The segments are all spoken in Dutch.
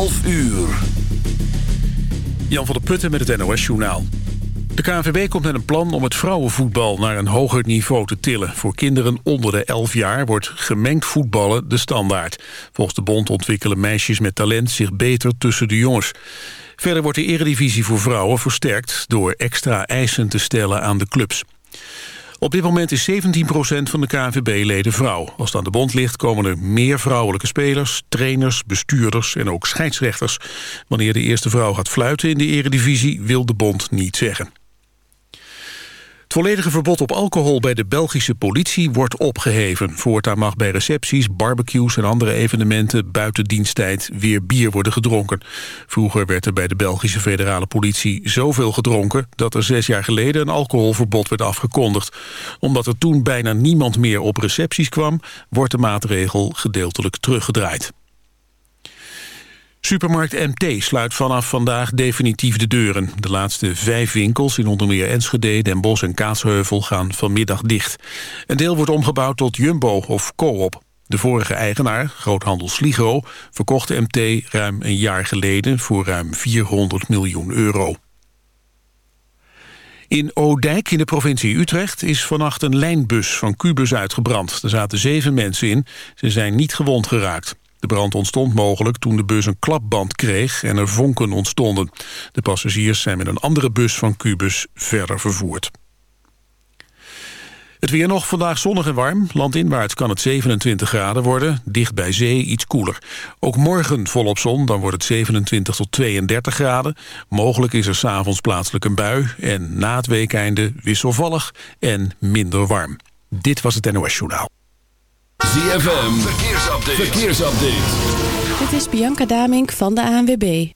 12 uur. Jan van der Putten met het NOS-journaal. De KNVB komt met een plan om het vrouwenvoetbal naar een hoger niveau te tillen. Voor kinderen onder de 11 jaar wordt gemengd voetballen de standaard. Volgens de bond ontwikkelen meisjes met talent zich beter tussen de jongens. Verder wordt de eredivisie voor vrouwen versterkt... door extra eisen te stellen aan de clubs. Op dit moment is 17% van de KNVB-leden vrouw. Als het aan de bond ligt komen er meer vrouwelijke spelers... trainers, bestuurders en ook scheidsrechters. Wanneer de eerste vrouw gaat fluiten in de eredivisie... wil de bond niet zeggen. Het volledige verbod op alcohol bij de Belgische politie wordt opgeheven. Voortaan mag bij recepties, barbecues en andere evenementen buiten diensttijd weer bier worden gedronken. Vroeger werd er bij de Belgische federale politie zoveel gedronken dat er zes jaar geleden een alcoholverbod werd afgekondigd. Omdat er toen bijna niemand meer op recepties kwam, wordt de maatregel gedeeltelijk teruggedraaid. Supermarkt MT sluit vanaf vandaag definitief de deuren. De laatste vijf winkels in onder meer Enschede, Den Bosch en Kaatsheuvel gaan vanmiddag dicht. Een deel wordt omgebouwd tot Jumbo of Coop. De vorige eigenaar, groothandel Sligo, verkocht MT ruim een jaar geleden voor ruim 400 miljoen euro. In Oudijk in de provincie Utrecht is vannacht een lijnbus van Cubus uitgebrand. Er zaten zeven mensen in, ze zijn niet gewond geraakt. De brand ontstond mogelijk toen de bus een klapband kreeg en er vonken ontstonden. De passagiers zijn met een andere bus van Cubus verder vervoerd. Het weer nog vandaag zonnig en warm. Landinwaarts kan het 27 graden worden. Dicht bij zee iets koeler. Ook morgen volop zon, dan wordt het 27 tot 32 graden. Mogelijk is er s'avonds plaatselijk een bui. En na het weekeinde wisselvallig en minder warm. Dit was het NOS Journaal. ZFM, verkeersupdate. verkeersupdate. Dit is Bianca Damink van de ANWB.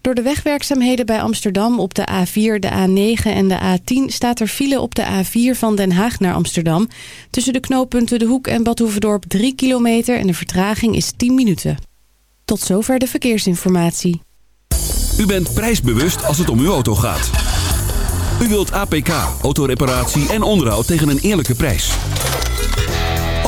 Door de wegwerkzaamheden bij Amsterdam op de A4, de A9 en de A10... staat er file op de A4 van Den Haag naar Amsterdam. Tussen de knooppunten De Hoek en Badhoevedorp 3 kilometer... en de vertraging is 10 minuten. Tot zover de verkeersinformatie. U bent prijsbewust als het om uw auto gaat. U wilt APK, autoreparatie en onderhoud tegen een eerlijke prijs.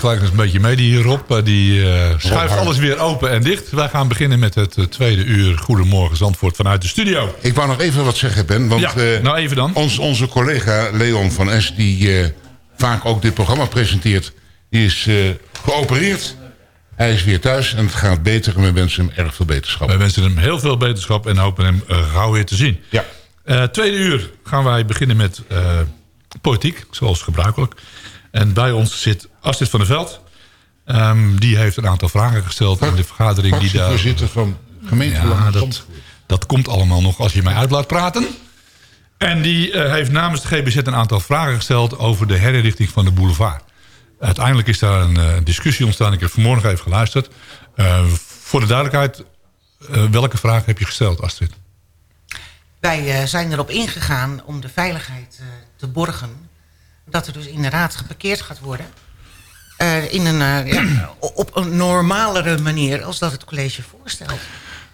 Gelijk eens een beetje mee, die Rob. eh, Die eh, schuift Rob, alles weer open en dicht. Wij gaan beginnen met het eh, tweede uur Goedemorgen Zandvoort vanuit de studio. Ik wou nog even wat zeggen, Ben. Want, Ja, eh, nou even dan. Ons, onze collega Leon van S, die eh, vaak ook dit programma presenteert... die is eh, geopereerd. Hij is weer thuis en het gaat beter. En we wensen hem erg veel beterschap. Wij wensen hem heel veel beterschap en hopen hem eh, gauw weer te zien. Ja. Eh, tweede uur gaan wij beginnen met eh, politiek, zoals gebruikelijk. En bij ons zit Astrid van der Veld. Ehm, die heeft een aantal vragen gesteld in de vergadering. Die daar, Fractievoorzitter van gemeente ja, dat, dat komt allemaal nog als je mij uit laat praten. En die eh, heeft namens de GBZ een aantal vragen gesteld... over de herinrichting van de boulevard. Uiteindelijk is daar een eh, discussie ontstaan. Ik heb vanmorgen even geluisterd. Eh, voor de duidelijkheid, eh, welke vraag heb je gesteld, Astrid? Wij eh, zijn erop ingegaan om de veiligheid eh, te borgen. Dat er dus inderdaad geparkeerd gaat worden. Eh, in een, eh, ja, op een normalere manier als dat het college voorstelt.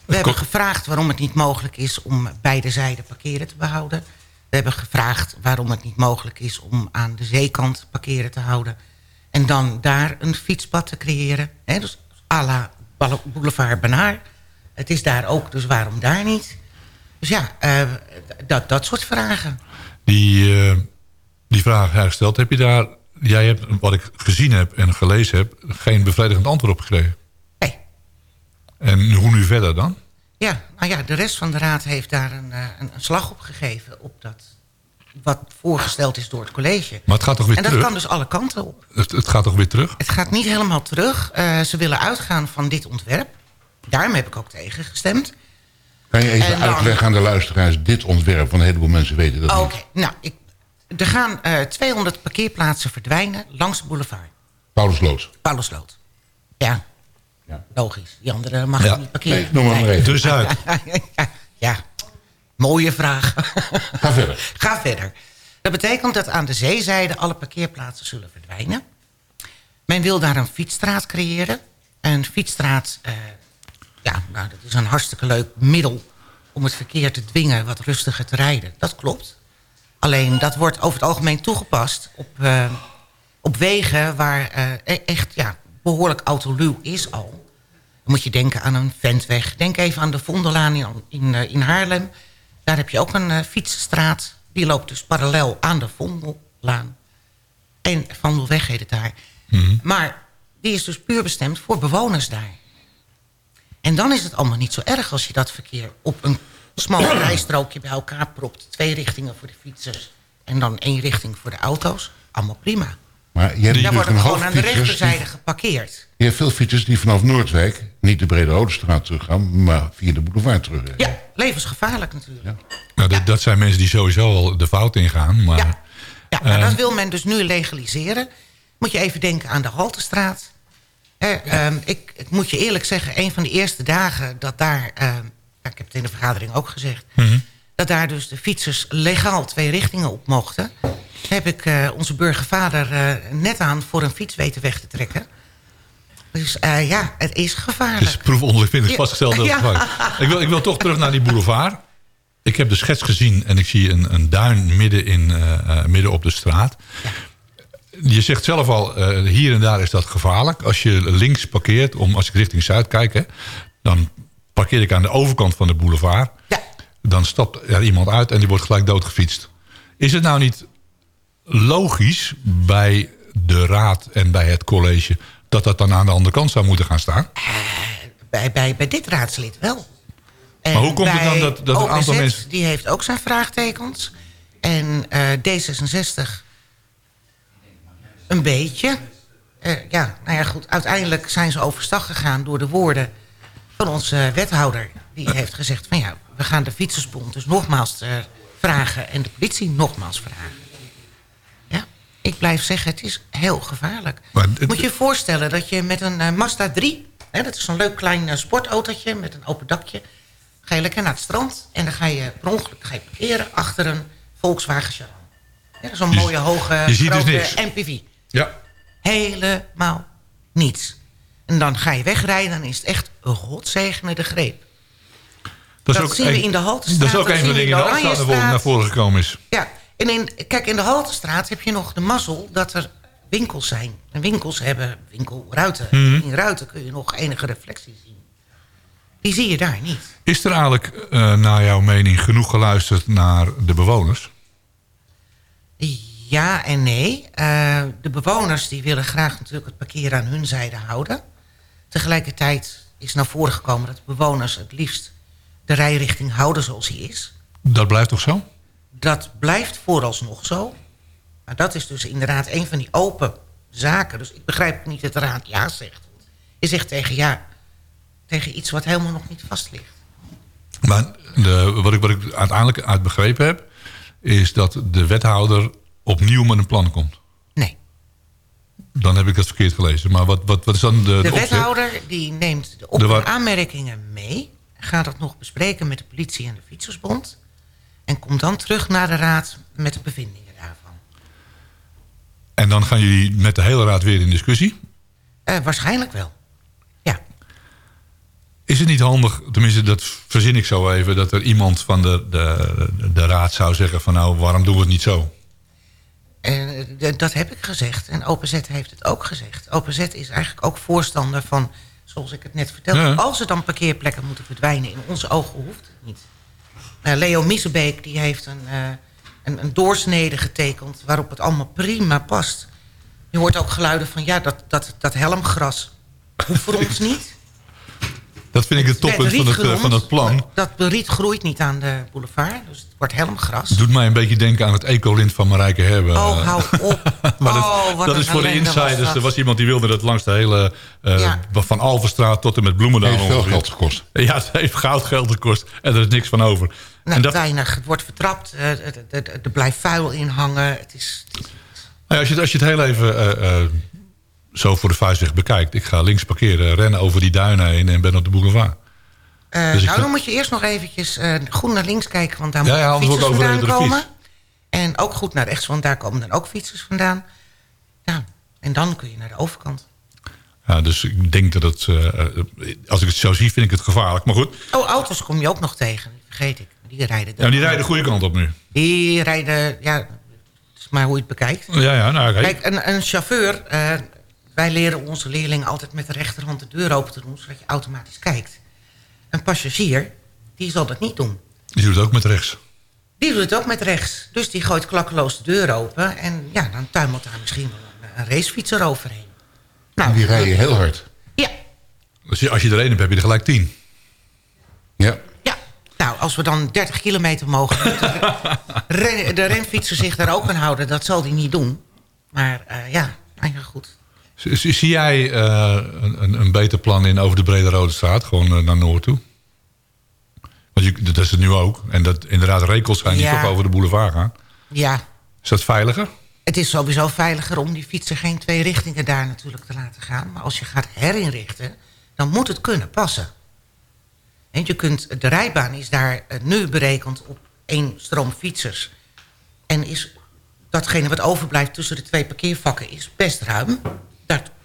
We hebben gevraagd waarom het niet mogelijk is om beide zijden parkeren te behouden. We hebben gevraagd waarom het niet mogelijk is om aan de zeekant parkeren te houden. En dan daar een fietspad te creëren. Hè, dus à la Boulevard Benaar. Het is daar ook, dus waarom daar niet? Dus ja, eh, dat, dat soort vragen. Die, die vraag heb jij gesteld. Heb je daar, jij hebt, wat ik gezien heb en gelezen heb... geen bevredigend antwoord op gekregen? Nee. En hoe nu verder dan? Ja, nou ja, de rest van de raad heeft daar een, eh, een, een slag op gegeven... op dat wat voorgesteld is door het college. Maar het gaat toch weer en dat terug? kan dus alle kanten op. Het, het gaat toch weer terug? Het gaat niet helemaal terug. Eh, ze willen uitgaan van dit ontwerp. Daarom heb ik ook tegen gestemd. Kan je even dan- uitleggen aan de luisteraars dit ontwerp? Want een heleboel mensen weten dat Oké, niet. nou, ik, er gaan eh 200 parkeerplaatsen verdwijnen langs de boulevard. Paulusloot. Paulusloot. Ja. logisch. Die andere mag Ja. niet parkeren. Nee, noem maar maar even. De Zuid. ja, ja, mooie vraag. Ga verder. Ga verder. Dat betekent dat aan de zeezijde alle parkeerplaatsen zullen verdwijnen. Men wil daar een fietsstraat creëren. Een fietsstraat, eh, ja, nou, dat is een hartstikke leuk middel... om het verkeer te dwingen wat rustiger te rijden. Dat klopt. Alleen dat wordt over het algemeen toegepast op, eh, op wegen... waar eh, e- echt ja, behoorlijk autoluw is al. Dan moet je denken aan een ventweg. Denk even aan de Vondellaan in, in, eh, in Haarlem. Daar heb je ook een fietsstraat. Die loopt dus parallel aan de Vondellaan. En Vondelweg heet het daar. Maar die is dus puur bestemd voor bewoners daar. En dan is het allemaal niet zo erg als je dat verkeer op een smal rijstrookje bij elkaar propt. Twee richtingen voor de fietsers en dan één richting voor de auto's. Allemaal prima. Maar je hebt wordt een het hoop gewoon aan de rechterzijde die- geparkeerd. Je hebt veel fietsers die vanaf Noordwijk niet de Brede Rodestraat teruggaan... maar via de boulevard terug. Ja, levensgevaarlijk natuurlijk. Nou, dat, dat zijn mensen die sowieso al de fout ingaan. Maar, Ja, nou, Eh, dat wil men dus nu legaliseren. Moet je even denken aan de Haltestraat. Eh, ehm, ik, ik moet je eerlijk zeggen, een van de eerste dagen dat daar... ehm, ja, ik heb het in de vergadering ook gezegd... Mhm. dat daar dus de fietsers legaal twee richtingen op mochten... heb ik eh, onze burgervader eh, net aan voor een fiets weten weg te trekken. Dus eh, ja, het is gevaarlijk. Het is proefondervinding Ja. vastgesteld. Ja. Ik wil, ik wil toch terug naar die boulevard. Ik heb de schets gezien en ik zie een, een duin midden, in, midden op de straat. Je zegt zelf al, hier en daar is dat gevaarlijk. Als je links parkeert, om, als ik richting Zuid kijk... Hè, dan parkeer ik aan de overkant van de boulevard. Dan stapt er iemand uit en die wordt gelijk doodgefietst. Is het nou niet logisch bij de raad en bij het college... dat dat dan aan de andere kant zou moeten gaan staan? Bij, bij, bij dit raadslid wel. En Maar hoe komt het dan dat- dat een aantal mensen- Die heeft ook zijn vraagtekens. En eh, D66 een beetje. Eh, ja, nou ja, goed. Uiteindelijk zijn ze overstag gegaan door de woorden van onze wethouder. Die heeft gezegd van ja, we gaan de fietsersbond dus nogmaals eh, vragen... en de politie nogmaals vragen. Ja, ik blijf zeggen, het is heel gevaarlijk. Moet je je voorstellen dat je met een eh, Mazda 3... Hè, dat is zo'n leuk klein eh, sportautootje met een open dakje... ga je lekker naar het strand en dan ga je per ongeluk ga je parkeren... achter een Volkswagen Charan. Ja, Zo'n mooie, hoge, je ziet dus grote niks. MPV. Ja. Helemaal niets. En dan ga je wegrijden en is het echt een godzegende de greep. Dat zien we in de Haltestraat, Dat is ook een van de dingen de die naar voren, Oranjestraat. naar voren gekomen is. Ja, en in, kijk, in de Haltestraat heb je nog de mazzel dat er winkels zijn. En winkels hebben winkelruiten. Mhm. In ruiten kun je nog enige reflectie zien. Die zie je daar niet. Is er eigenlijk, eh, naar jouw mening, genoeg geluisterd naar de bewoners? Ja en nee. Eh, de bewoners die willen graag natuurlijk het parkeer aan hun zijde houden. Tegelijkertijd is naar voren gekomen dat bewoners het liefst de rijrichting houden zoals die is. Dat blijft toch zo? Dat blijft vooralsnog zo. Maar dat is dus inderdaad een van die open zaken. Dus ik begrijp niet dat de raad ja zegt. Je zegt tegen ja, tegen iets wat helemaal nog niet vast ligt. Maar de, wat, ik, wat ik uiteindelijk uit begrepen heb... is dat de wethouder opnieuw met een plan komt. Dan heb ik dat verkeerd gelezen. Maar wat, wat, wat is dan de, De, wethouder die neemt de op- en aanmerkingen mee. Gaat dat nog bespreken met de politie en de fietsersbond. En komt dan terug naar de raad met de bevindingen daarvan. En dan gaan jullie met de hele raad weer in discussie. Eh, waarschijnlijk wel. Is het niet handig, tenminste dat verzin ik zo even... dat er iemand van de, de, de raad zou zeggen van... nou, waarom doen we het niet zo? En eh, dat heb ik gezegd. En OPZ heeft het ook gezegd. OPZ is eigenlijk ook voorstander van zoals ik het net vertelde. Ja. Als er dan parkeerplekken moeten verdwijnen, in onze ogen hoeft het niet. Eh, Leo Missebeek die heeft een, eh, een, een doorsnede getekend waarop het allemaal prima past. Je hoort ook geluiden van ja, dat, dat, dat helmgras hoeft voor ons niet. Dat vind ik het toppunt van het, eh, van het plan. Dat riet groeit niet aan de boulevard, dus het wordt helmgras. Doet mij een beetje denken aan het ecolint van Marijke Hebben. Oh, hou op. maar dat, Oh, wat dat een is voor de was insiders. er was iemand die wilde dat langs de hele... eh, Ja. Van Alverstraat tot en met Bloemendaal. Heeft veel geld gekost. Ja, het heeft goud geld gekost. En er is niks van over. Nou, en dat, weinig. Het wordt vertrapt. eh, het- het- het- Er blijft vuil in hangen. Het is, het Nou ja, als, je, het- als je het heel even eh, eh, zo voor de vuistweg bekijkt. Ik ga links parkeren, rennen over die duinen heen en ben op de boulevard. Dus ik nou, dan moet je eerst nog eventjes eh, goed naar links kijken, want daar Ja, moeten ja, anders fietsers vandaan komen. En ook goed naar rechts, want daar komen dan ook fietsers vandaan. Ja, en dan kun je naar de overkant. Ja, dus ik denk dat het... eh, als ik het zo zie, vind ik het gevaarlijk. Maar goed, Oh, auto's kom je ook nog tegen. Vergeet ik. Die rijden, ja, die rijden de goede kant op nu. Die rijden, ja, het is maar hoe je het bekijkt. Ja, ja, nou. Kijk, een, een chauffeur, wij leren onze leerlingen altijd met de rechterhand de deur open te doen, zodat je automatisch kijkt. Een passagier, die zal dat niet doen. Die doet het ook met rechts. Die doet het ook met rechts. Dus die gooit klakkeloos de deur open. En ja, dan tuimelt daar misschien wel een, een racefietser overheen. En die rijden heel hard. Dus je- als je er één hebt, heb je er gelijk tien. Ja. Nou, als we dan 30 kilometer mogen... de, ren- de renfietser zich daar ook aan houden. Dat zal hij niet doen. Maar eh, ja, nou ja, goed. Zie jij eh, een, een, beter plan in over de Brede Rode Straat? Gewoon eh, naar Noord toe? Want je, dat is het nu ook. En dat inderdaad rekels zijn die Ja. toch over de boulevard gaan. Ja, Is dat veiliger? het is sowieso veiliger om die fietser geen twee richtingen daar natuurlijk te laten gaan. Maar als je gaat herinrichten, dan moet het kunnen passen. En je kunt, de rijbaan is daar eh, nu berekend op één stroom fietsers. En is datgene wat overblijft tussen de twee parkeervakken is best ruim.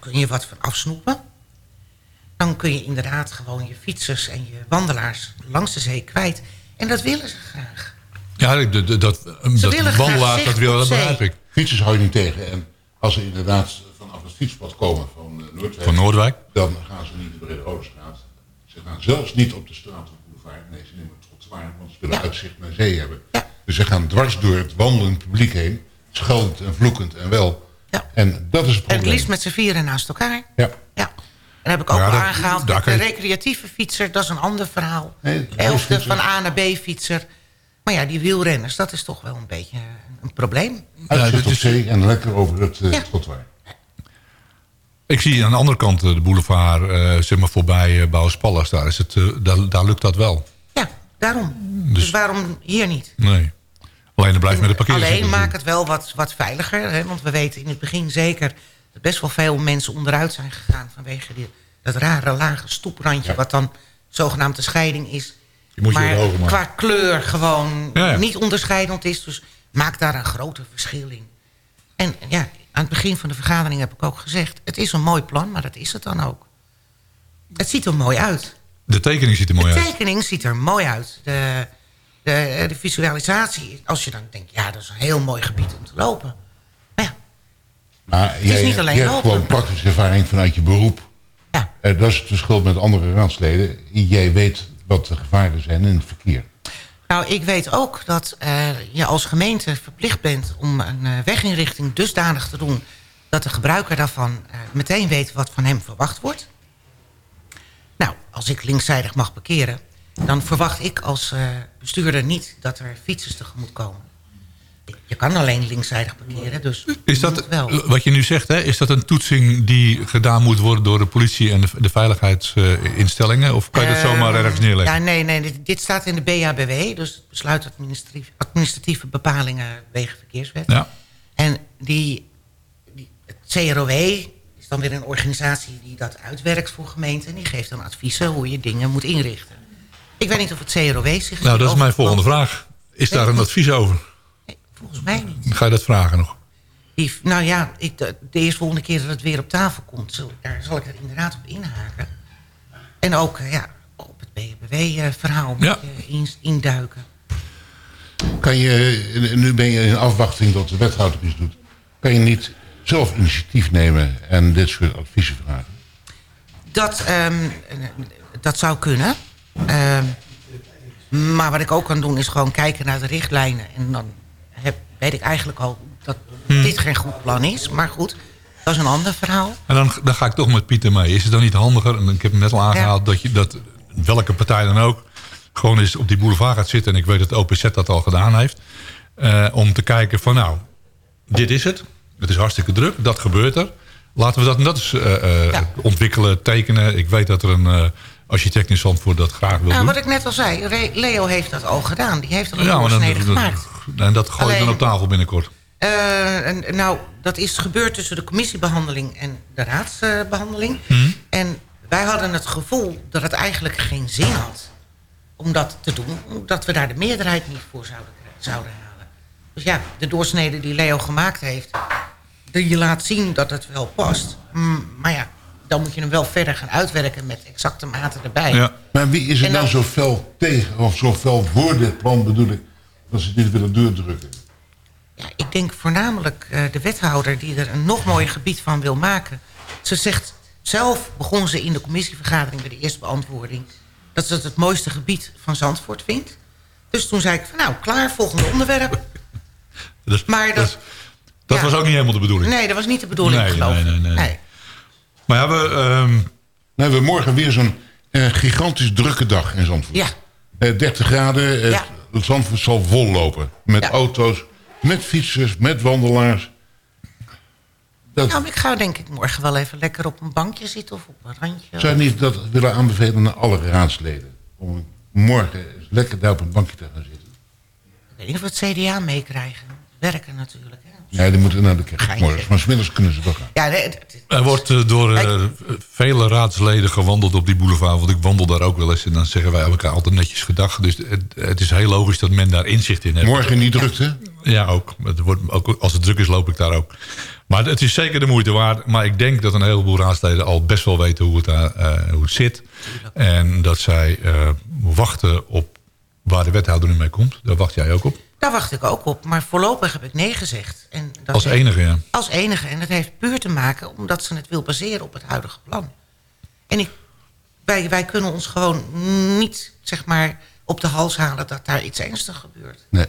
Kun je wat van afsnoepen. Dan kun je inderdaad gewoon je fietsers en je wandelaars langs de zee kwijt. En dat willen ze graag. Ja, dat, dat, dat willen graag wandelaars, dat, wil, op dat begrijp ik. Fietsers hou je niet tegen. En als ze inderdaad vanaf het fietspad komen van eh, Noordwijk... Van Noordwijk? Dan gaan ze niet de Brede Rode Straat. Ze gaan zelfs niet op de straat of boulevard. Nee, ze nemen het trottoir, want ze willen uitzicht naar zee hebben. Dus ze gaan dwars door het wandelend publiek heen. Scheldend en vloekend en wel. En dat is het En het probleem. liefst met z'n vieren naast elkaar. Ja. En heb ik ook Ja, al dat- aangehaald. Met de recreatieve fietser, dat is een ander verhaal. Nee, Eh, Of de racefietser. van A naar B fietser. Maar ja, die wielrenners, dat is toch wel een beetje een, een probleem. Uitzicht op zee en lekker over het uh, trottoir. Ik zie aan de andere kant eh, de boulevard, eh, zeg maar voorbij uh, Bouwspallas. Daar, is het, eh, daar, daar lukt dat wel. Daarom. Dus, waarom hier niet? Nee. Alleen dan blijft met de parkeren. Alleen maak het wel wat, wat veiliger. Hè? Want we weten in het begin zeker... dat best wel veel mensen onderuit zijn gegaan... vanwege die, dat rare lage stoeprandje... wat dan zogenaamd de scheiding is. Je moet je maar qua kleur gewoon Ja, ja. niet onderscheidend is. Dus maak daar een groter verschil in. En ja, aan het begin van de vergadering heb ik ook gezegd... het is een mooi plan, maar dat is het dan ook. Het ziet er mooi uit. De tekening ziet er mooi de uit. tekening ziet er mooi uit. De, de, de visualisatie, als je dan denkt... ja, dat is een heel mooi gebied om te lopen. Maar is jij, niet alleen jij hebt gewoon praktische ervaring vanuit je beroep. Ja. Eh, dat is het verschil met andere raadsleden. Jij weet wat de gevaren zijn in het verkeer. Nou, ik weet ook dat eh, je als gemeente verplicht bent... om een eh, weginrichting dusdanig te doen... dat de gebruiker daarvan eh, meteen weet wat van hem verwacht wordt. Nou, als ik linkszijdig mag parkeren... dan verwacht ik als eh, bestuurder niet dat er fietsers tegemoet komen. Je kan alleen linkszijdig parkeren, dus Is dat, wel. wat je nu zegt, hè, is dat een toetsing die gedaan moet worden door de politie en de, de veiligheidsinstellingen? Of kan je dat zomaar Ehm, ergens neerleggen? Ja, nee, nee dit, dit staat in de BHBW, dus het besluit administratieve bepalingen wegenverkeerswet. Ja. En die, die, het CROW is dan weer een organisatie die dat uitwerkt voor gemeenten. En die geeft dan adviezen hoe je dingen moet inrichten. Ik weet niet of het CROW zich... Nou, dat is mijn volgende vraag. Is daar een advies over? Volgens mij niet. Ga je dat vragen nog? Die, nou ja, ik, de, de eerste volgende keer dat het weer op tafel komt... Zo, daar zal ik er inderdaad op inhaken. En ook eh, ja, op het BHBW-verhaal Ja. in, induiken. Kan je, nu ben je in afwachting dat de wethouder iets doet. Kan je niet zelf initiatief nemen en dit soort adviezen vragen? Dat, ehm, dat zou kunnen. Ehm, maar wat ik ook kan doen is gewoon kijken naar de richtlijnen. En dan heb, weet ik eigenlijk al dat Hmm. dit geen goed plan is. Maar goed, dat is een ander verhaal. En dan, dan ga ik toch met Pieter mee. Is het dan niet handiger, en ik heb hem net al aangehaald... dat, je, dat welke partij dan ook gewoon eens op die boulevard gaat zitten... en ik weet dat de OPZ dat al gedaan heeft... eh, om te kijken van nou, dit is het. Het is hartstikke druk, dat gebeurt er. Laten we dat, dat eens eh, eh, ontwikkelen, tekenen. Ik weet dat er een architect in Zandvoort dat graag wil Nou, doen. wat ik net al zei, Re- Leo heeft dat al gedaan. Die heeft al een Ja, doorsnede dat- gemaakt. en dat gooi je dan op tafel binnenkort. Eh, en, nou, dat is gebeurd tussen de commissiebehandeling en de raadsbehandeling. Hm? En wij hadden het gevoel dat het eigenlijk geen zin had om dat te doen. Omdat we daar de meerderheid niet voor zouden, zouden halen. Dus ja, de doorsnede die Leo gemaakt heeft... die je laat zien dat het wel past. Mm, maar ja, dan moet je hem wel verder gaan uitwerken met exacte maten erbij. Maar wie is er dan- zo fel tegen, of zo fel voor dit plan bedoel ik, dat ze dit willen doordrukken? Ik denk voornamelijk eh, de wethouder die er een nog mooier gebied van wil maken. Ze zegt zelf, begon ze in de commissievergadering bij de eerste beantwoording... dat ze het het mooiste gebied van Zandvoort vindt. Dus toen zei ik van nou, klaar, volgende onderwerp. Dus, Maar dat- dat ja. was ook niet helemaal de bedoeling. Nee, dat was niet de bedoeling, Nee, geloof ik. nee, nee, nee. Maar ja, we... ehm, Nou, we hebben morgen weer zo'n eh, gigantisch drukke dag in Zandvoort. Ja. Eh, 30 graden, eh, Ja. Zandvoort zal vol lopen. Met auto's, met fietsers, met wandelaars. Dat, Nou, ik ga denk ik morgen wel even lekker op een bankje zitten of op een randje. zou je niet dat willen aanbevelen aan alle raadsleden? Om morgen lekker daar op een bankje te gaan zitten. Ik weet niet of we het CDA meekrijgen. Werken natuurlijk. Ja, die moeten naar de kerk morgen. Maar smiddags kunnen ze toch gaan. Ja, nee, Er wordt eh, door eh, vele raadsleden gewandeld op die boulevard. Want ik wandel daar ook wel eens. En dan zeggen wij elkaar altijd netjes gedag. Dus het, het is heel logisch dat men daar inzicht in heeft. Morgen niet drukte? Ja, ook. Het wordt, ook. Als het druk is, loop ik daar ook. Maar het is zeker de moeite waard. Maar ik denk dat een heleboel raadsleden al best wel weten hoe het, daar, eh, hoe het zit. En dat zij eh, wachten op waar de wethouder nu mee komt. Daar wacht jij ook op. Daar wacht ik ook op. Maar voorlopig heb ik nee gezegd. En dat Als heeft- enige, ja. Als enige. En dat heeft puur te maken omdat ze het wil baseren op het huidige plan. En ik, wij, wij kunnen ons gewoon niet zeg maar, op de hals halen dat daar iets ernstigs gebeurt. Nee.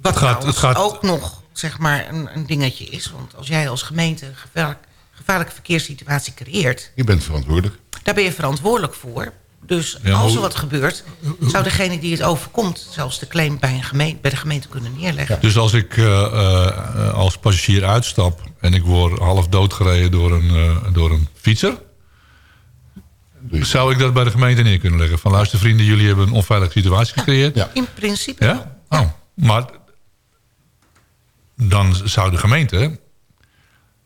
Wat Het gaat- het gaat- ook nog zeg maar, een, een dingetje is. Want als jij als gemeente een gevaarlijk, gevaarlijke verkeerssituatie creëert... Je bent verantwoordelijk. daar ben je verantwoordelijk voor. Dus Ja, als er wat gebeurt, zou degene die het overkomt... zelfs de claim bij, een gemeente, bij de gemeente kunnen neerleggen. Dus als ik eh, eh, als passagier uitstap en ik word half doodgereden door een, eh, door een fietser... zou ik dat bij de gemeente neer kunnen leggen? Van luister vrienden, jullie hebben een onveilige situatie gecreëerd. In principe Ja? Oh, maar dan zou de gemeente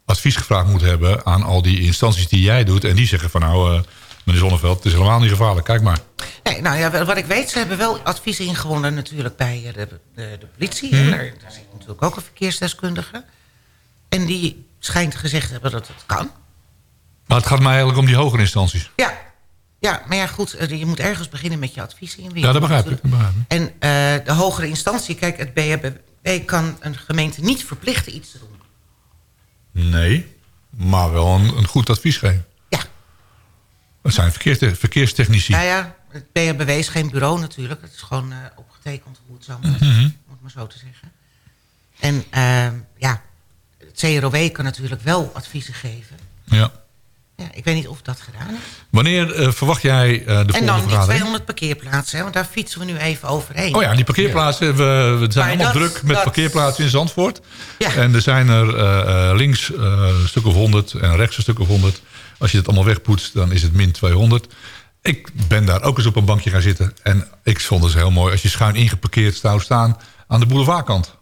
advies gevraagd moeten hebben... aan al die instanties die jij doet. En die zeggen van nou, meneer Zonneveld, het is helemaal niet gevaarlijk. Kijk maar. Nee, nou ja, wat ik weet, ze hebben wel advies ingewonnen natuurlijk bij eh, de, de, de politie. Mhm. En daar, daar zit natuurlijk ook een verkeersdeskundige. En die schijnt gezegd te hebben dat het kan. Maar het gaat mij eigenlijk om die hogere instanties. Ja, ja maar ja goed, eh, je moet ergens beginnen met je advies inwinnen. Ja, dat begrijp ik. Dat begrijp ik. En eh, de hogere instantie, kijk, het BHB kan een gemeente niet verplichten iets te doen. Nee, maar wel een, een goed advies geven. Het zijn verkeerste, verkeerstechnici. Nou ja, het BHBW is geen bureau natuurlijk. Het is gewoon eh, opgetekend, hoe het zo moet, om het maar zo te zeggen. En eh, ja, het CROW kan natuurlijk wel adviezen geven. Ja. Ja, ik weet niet of dat gedaan is. Wanneer eh, verwacht jij eh, de en volgende dan die vergadering? 200 parkeerplaatsen, hè, want daar fietsen we nu even overheen. Oh ja, die parkeerplaatsen. We, we zijn Maar allemaal dat- druk met dat- parkeerplaatsen in Zandvoort. Ja. En er zijn er links een stuk of 100 en rechts een stuk of 100. Als je het allemaal wegpoetst, dan is het min 200. Ik ben daar ook eens op een bankje gaan zitten. En ik vond het heel mooi als je schuin ingeparkeerd zou staan aan de boulevardkant.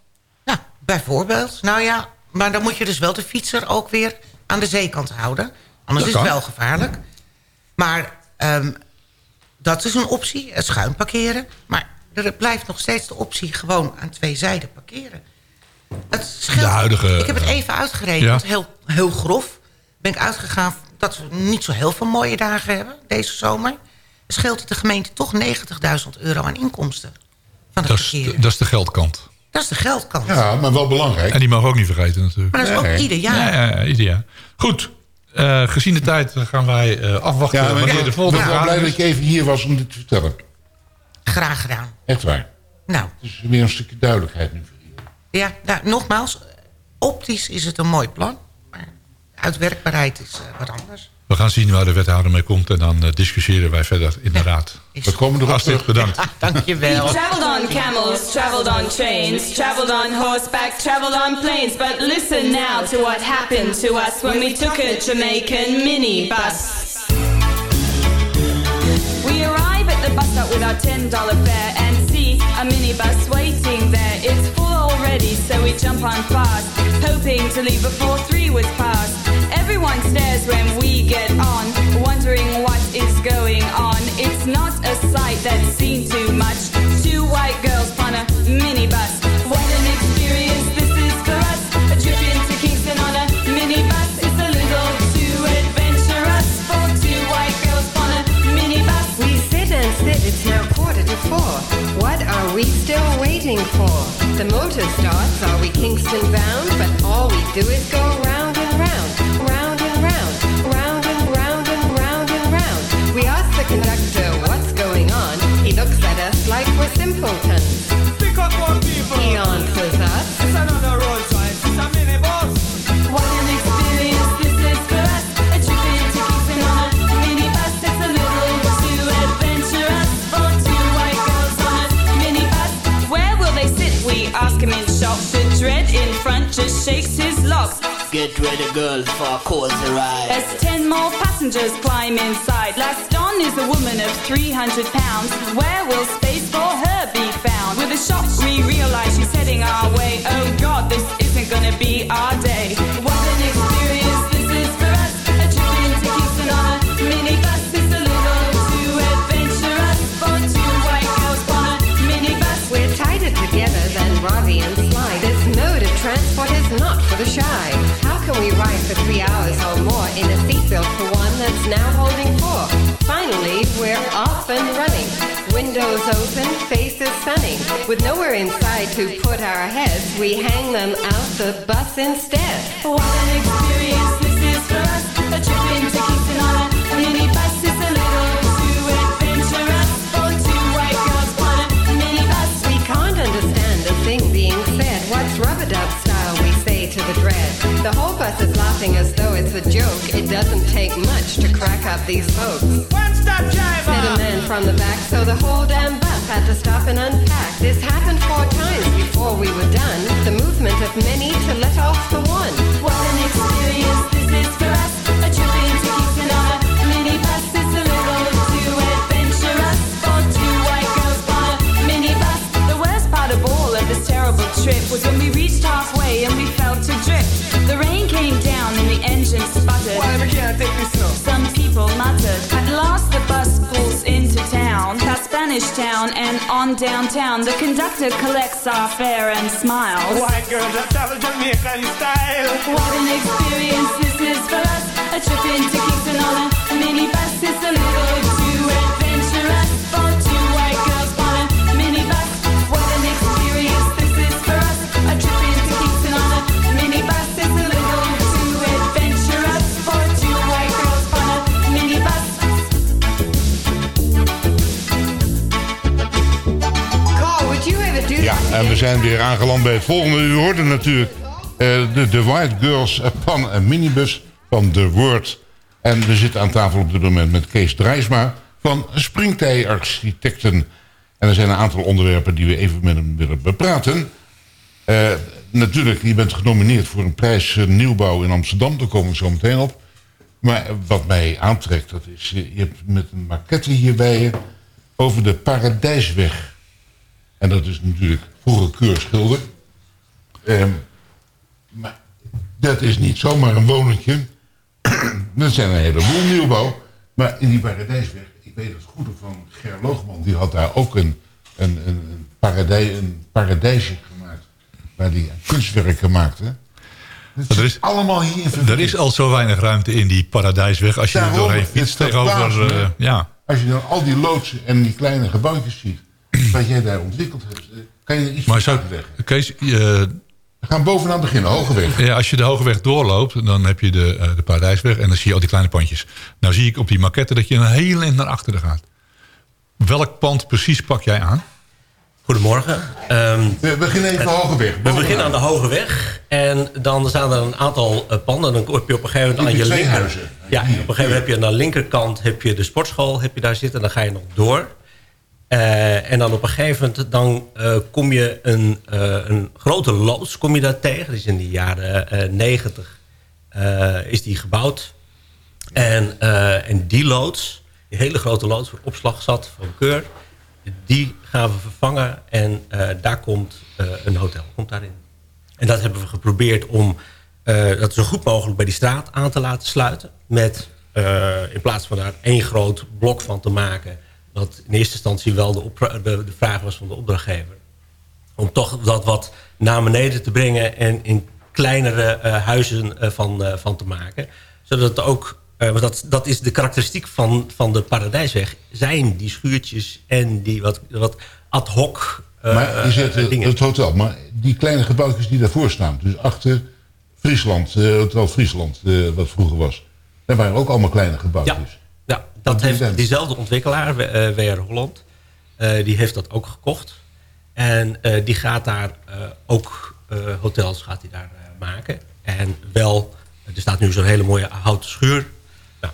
Bijvoorbeeld. Nou ja, maar dan moet je dus wel de fietser ook weer aan de zeekant houden. Anders Dat is het wel gevaarlijk. Maar ehm, dat is een optie, het schuin parkeren. Maar er blijft nog steeds de optie gewoon aan twee zijden parkeren. Het scheelt. De huidige- Ik heb het even uitgerekend, Ja. heel, heel grof. Ben ik uitgegaan dat we niet zo heel veel mooie dagen hebben deze zomer. Scheelt het de gemeente toch 90.000 euro aan inkomsten van het Dat is, parkeren. dat is de geldkant. Dat is de geldkant. Ja, maar wel belangrijk. En die mogen we ook niet vergeten natuurlijk. Maar dat is ook ieder jaar. Ja, ja, ja, ieder jaar. Goed. Eh, gezien de tijd gaan wij eh, afwachten Ja, maar wanneer ik de ben volgende wel vergadering blij dat je even hier was om dit te vertellen. Graag gedaan. Echt waar. Nou, Het is weer een stukje duidelijkheid nu voor iedereen. ja, nou, nogmaals, optisch is het een mooi plan. Uitwerkbaarheid is eh, wat anders. We gaan zien waar de wethouder mee komt en dan eh, discussiëren wij verder in de raad. We komen Astrid, terug. bedankt. Dankjewel. Traveled on camels, traveled on trains, traveled on horseback, traveled on planes. But listen now to what happened to us when we took a Jamaican minibus. We arrive at the bus stop with our $10 fare and see a minibus waiting there. It's full already, so we jump on fast, hoping to leave before three was past. Everyone stares when we get on, wondering what is going on. It's not a sight that's seen too much. Two white girls on a minibus. What an experience this is for us. A trip into Kingston on a minibus. It's a little too adventurous for two white girls on a minibus. We sit and sit, it's now quarter to four. What are we still waiting for? The motor starts, are we Kingston bound? But all we do is go round and round, for a cozy ride. As ten more passengers climb inside. Last on is a woman of 300 pounds. Where will space for her be found? With a shock, we realize she's heading our way. Oh God, this isn't gonna be our day. Off and running. Windows open, faces sunny. With nowhere inside to put our heads, we hang them out the bus instead. What an experience the dread? The whole bus is laughing as though it's a joke. It doesn't take much to crack up these folks. One stop driver. Said a man from the back, so the whole damn bus had to stop and unpack. This happened four times before we were done. The movement of many to let off the one. What an experience this is for us. Spanish Town and on downtown. The conductor collects our fare and smiles. White girls that travel Jamaican style. What an experience this is for us. A trip into Kingston on a minibus is a little Ja, en we zijn weer aangeland bij het volgende. U hoorde natuurlijk eh, de, de White Girls van een minibus van The Word. En we zitten aan tafel op dit moment met Kees Drijsma van Springtij Architecten. En er zijn een aantal onderwerpen die we even met hem willen bepraten. Eh, natuurlijk, je bent genomineerd voor een prijs eh, nieuwbouw in Amsterdam. Daar komen we zo meteen op. Maar wat mij aantrekt, dat is... je hebt met een maquette hier bij je over de Paradijsweg. En dat is natuurlijk vroeger keurschilder. Ehm, maar dat is niet zomaar een woningje. dat zijn een heleboel nieuwbouw. Maar in die Paradijsweg, ik weet het goede van Ger Loogman... die had daar ook een, een, een, paradij, een paradijsje gemaakt... waar hij kunstwerken maakte. Er is, allemaal hier er is al zo weinig ruimte in die paradijsweg als je Daarom, er doorheen fietst tegenover... eh, ja. Als je dan al die loodsen en die kleine gebouwtjes ziet... wat jij daar ontwikkeld hebt... eh, kan je er iets Maar van zou, uitleggen? Kees, eh, We gaan bovenaan beginnen, Hogeweg. Ja, als je de Hogeweg doorloopt, dan heb je de, eh, de Paradijsweg... en dan zie je al die kleine pandjes. Nou zie ik op die maquette dat je een heel eind naar achteren gaat. Welk pand precies pak jij aan? Goedemorgen. Ehm, we beginnen even de Hogeweg. We beginnen aan de Hoge Weg. En dan staan er een aantal eh, panden. Dan heb je op een gegeven moment aan je linker... Ja, op een gegeven moment heb je aan de linkerkant heb je de sportschool heb je daar zitten. Dan ga je nog door. Eh, en dan op een gegeven moment dan, eh, kom je een, eh, een grote loods kom je daar tegen. Is in de jaren negentig is die gebouwd. En, en die loods, die hele grote loods voor opslag zat van Keur... die gaan we vervangen en daar komt een hotel komt daarin. En dat hebben we geprobeerd om dat zo goed mogelijk bij die straat aan te laten sluiten. Met, in plaats van daar één groot blok van te maken... wat in eerste instantie wel de, de, de vraag was van de opdrachtgever. Om toch dat wat naar beneden te brengen... en in kleinere eh, huizen eh, van, eh, van te maken. Zodat het ook... want dat, dat is de karakteristiek van, van de Paradijsweg. Zijn die schuurtjes en die wat, wat ad hoc maar je dingen. het hotel. Maar die kleine gebouwtjes die daarvoor staan. Dus achter Friesland, Hotel Friesland, wat vroeger was. Daar waren ook allemaal kleine gebouwtjes. Ja, dat heeft diezelfde ontwikkelaar, eh, WR Holland, eh, die heeft dat ook gekocht. En eh, die gaat daar eh, ook eh, hotels gaat hij daar eh, maken. En wel, er staat nu zo'n hele mooie houten schuur. Nou,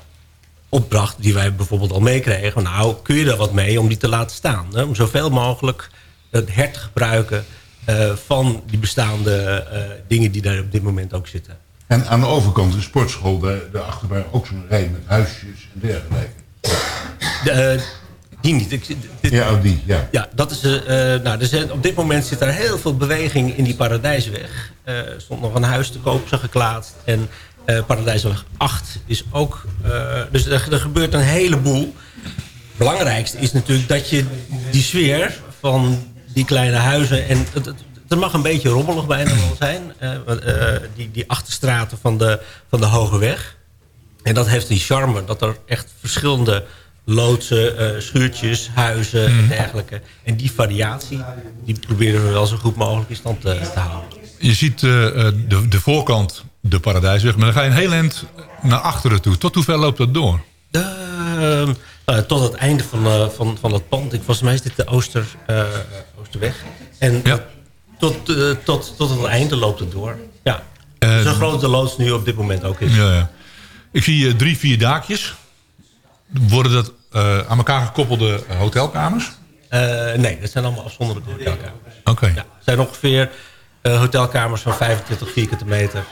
opdracht die wij bijvoorbeeld al meekregen. Nou, kun je er wat mee om die te laten staan? Hè? Om zoveel mogelijk het her te gebruiken eh, van die bestaande eh, dingen die daar op dit moment ook zitten. En aan de overkant de sportschool, daar, daarachter waren ook zo'n rij met huisjes en dergelijke. De, eh, die niet. Ik, dit- Ja, oh, die, ja. Ja, dat is, eh, eh, nou, er zijn, op dit moment zit er heel veel beweging in die Paradijsweg. Er stond nog een huis te koop, zo geklaatst. En eh, Paradijsweg 8 is ook... dus er, er gebeurt een heleboel. Het belangrijkste is natuurlijk dat je die sfeer van die kleine huizen... en het, het, het mag een beetje rommelig bijna wel zijn. die, die achterstraten van de, van de Hoge Weg. En dat heeft die charme dat er echt verschillende loodsen, eh, schuurtjes, huizen en dergelijke. En die variatie, die proberen we wel zo goed mogelijk in stand te, te houden. Je ziet eh, eh, de, de voorkant, de Paradijsweg. Maar dan ga je een heel eind naar achteren toe. Tot hoe ver loopt dat door? Eh, tot het einde van, eh, van, van het pand. Ik, volgens mij is dit de Ooster, eh, Oosterweg. En tot, eh, tot, tot het einde loopt het door. Ja. Zo groot de loods nu op dit moment ook is. Ja, ja. Ik zie eh, drie, vier daakjes. Worden dat eh, aan elkaar gekoppelde hotelkamers? Eh, nee, dat zijn allemaal afzonderlijke hotelkamers. Oké. Ja, het zijn ongeveer hotelkamers van 25 vierkante meter.